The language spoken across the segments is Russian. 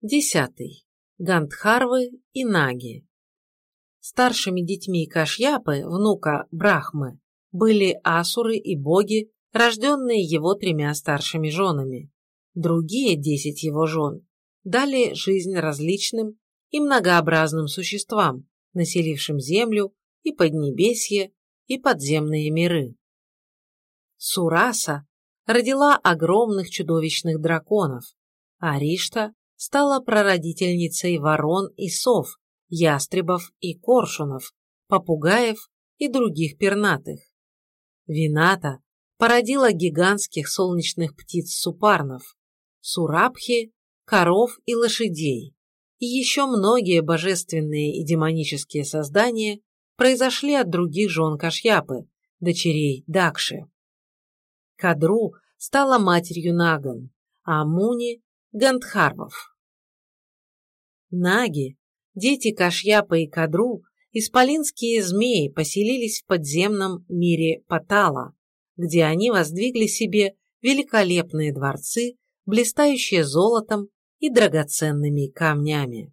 Десятый. Гандхарвы и Наги. Старшими детьми Кашьяпы, внука Брахмы, были асуры и боги, рожденные его тремя старшими женами. Другие десять его жен дали жизнь различным и многообразным существам, населившим землю и поднебесье, и подземные миры. Сураса родила огромных чудовищных драконов, а Ришта стала прародительницей ворон и сов, ястребов и коршунов, попугаев и других пернатых. Вината породила гигантских солнечных птиц-супарнов, сурабхи, коров и лошадей, и еще многие божественные и демонические создания произошли от других жен Кашьяпы, дочерей Дакши. Кадру стала матерью Наган, а Муни – Гандхарвов. Наги, дети Кашьяпа и Кадру, исполинские змеи поселились в подземном мире Патала, где они воздвигли себе великолепные дворцы, блистающие золотом и драгоценными камнями.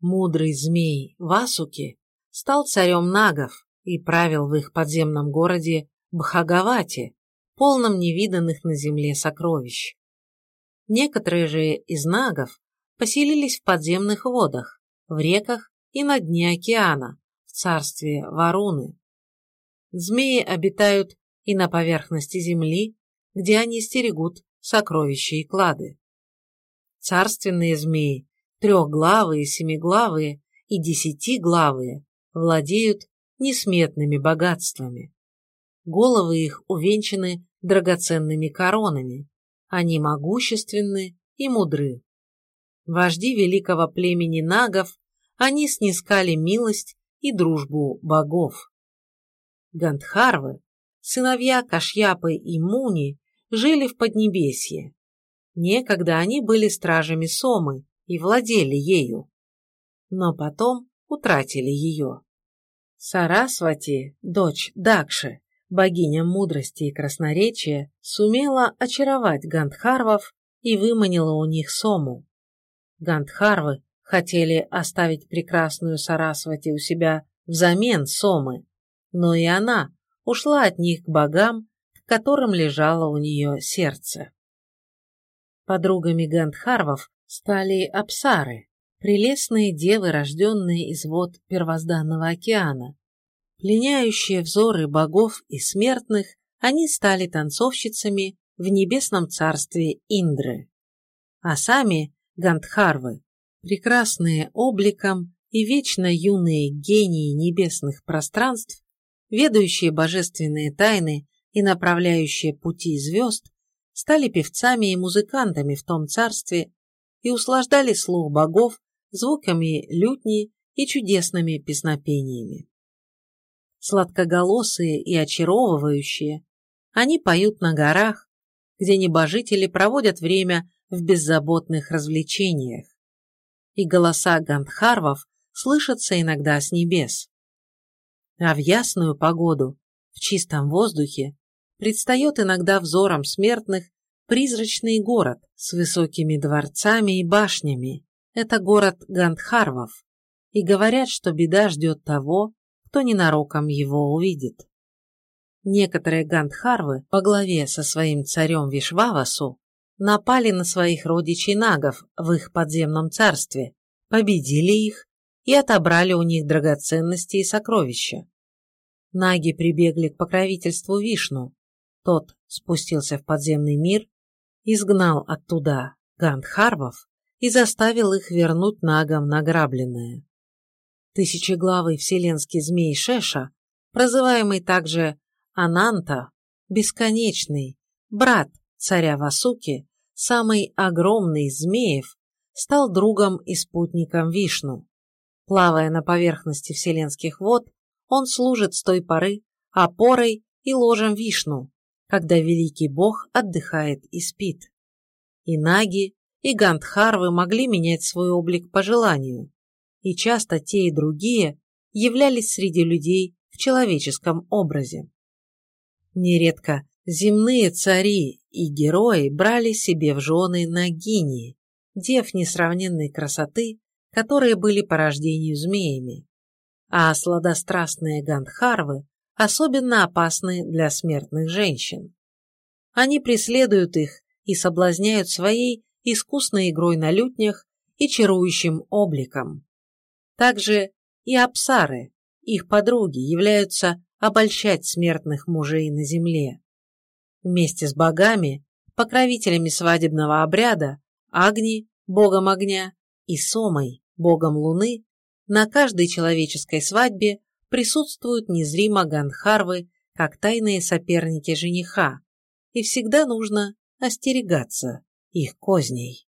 Мудрый змей Васуки стал царем нагов и правил в их подземном городе Бхагавати, полном невиданных на земле сокровищ. Некоторые же из нагов поселились в подземных водах, в реках и на дне океана, в царстве Варуны. Змеи обитают и на поверхности земли, где они стерегут сокровища и клады. Царственные змеи, трехглавые, семиглавые и десятиглавые, владеют несметными богатствами. Головы их увенчаны драгоценными коронами, они могущественны и мудры. Вожди великого племени нагов, они снискали милость и дружбу богов. Гандхарвы, сыновья Кашьяпы и Муни, жили в Поднебесье. Некогда они были стражами Сомы и владели ею. Но потом утратили ее. Сарасвати, дочь Дакши, богиня мудрости и красноречия, сумела очаровать Гандхарвов и выманила у них Сому. Гандхарвы хотели оставить прекрасную Сарасвати у себя взамен Сомы, но и она ушла от них к богам, к которым лежало у нее сердце. Подругами Гандхарвов стали апсары, прелестные девы, рожденные из вод первозданного океана. Пленяющие взоры богов и смертных, они стали танцовщицами в небесном царстве Индры. А сами Гандхарвы, прекрасные обликом и вечно юные гении небесных пространств, ведающие божественные тайны и направляющие пути звезд, стали певцами и музыкантами в том царстве и услаждали слух богов звуками лютни и чудесными песнопениями. Сладкоголосые и очаровывающие, они поют на горах, где небожители проводят время в беззаботных развлечениях. И голоса гандхарвов слышатся иногда с небес. А в ясную погоду, в чистом воздухе, предстает иногда взором смертных призрачный город с высокими дворцами и башнями. Это город Гандхарвов. И говорят, что беда ждет того, кто ненароком его увидит. Некоторые Гандхарвы по главе со своим царем Вишвавасу напали на своих родичей нагов в их подземном царстве, победили их и отобрали у них драгоценности и сокровища. Наги прибегли к покровительству Вишну. Тот спустился в подземный мир, изгнал оттуда Гандхарвов и заставил их вернуть нагам награбленное. Тысячеглавый вселенский змей Шеша, прозываемый также Ананта, бесконечный, брат царя Васуки, самый огромный из змеев, стал другом и спутником Вишну. Плавая на поверхности вселенских вод, он служит с той поры опорой и ложем Вишну, когда великий бог отдыхает и спит. И наги, и гандхарвы могли менять свой облик по желанию, и часто те и другие являлись среди людей в человеческом образе. Нередко земные цари и герои брали себе в жены нагини, дев несравненной красоты, которые были по рождению змеями. А сладострастные гандхарвы особенно опасны для смертных женщин. Они преследуют их и соблазняют своей искусной игрой на лютнях и чарующим обликом. Также и апсары, их подруги, являются обольщать смертных мужей на земле. Вместе с богами, покровителями свадебного обряда, Агни, богом огня, и Сомой, богом луны, на каждой человеческой свадьбе присутствуют незримо Ганхарвы, как тайные соперники жениха, и всегда нужно остерегаться их козней.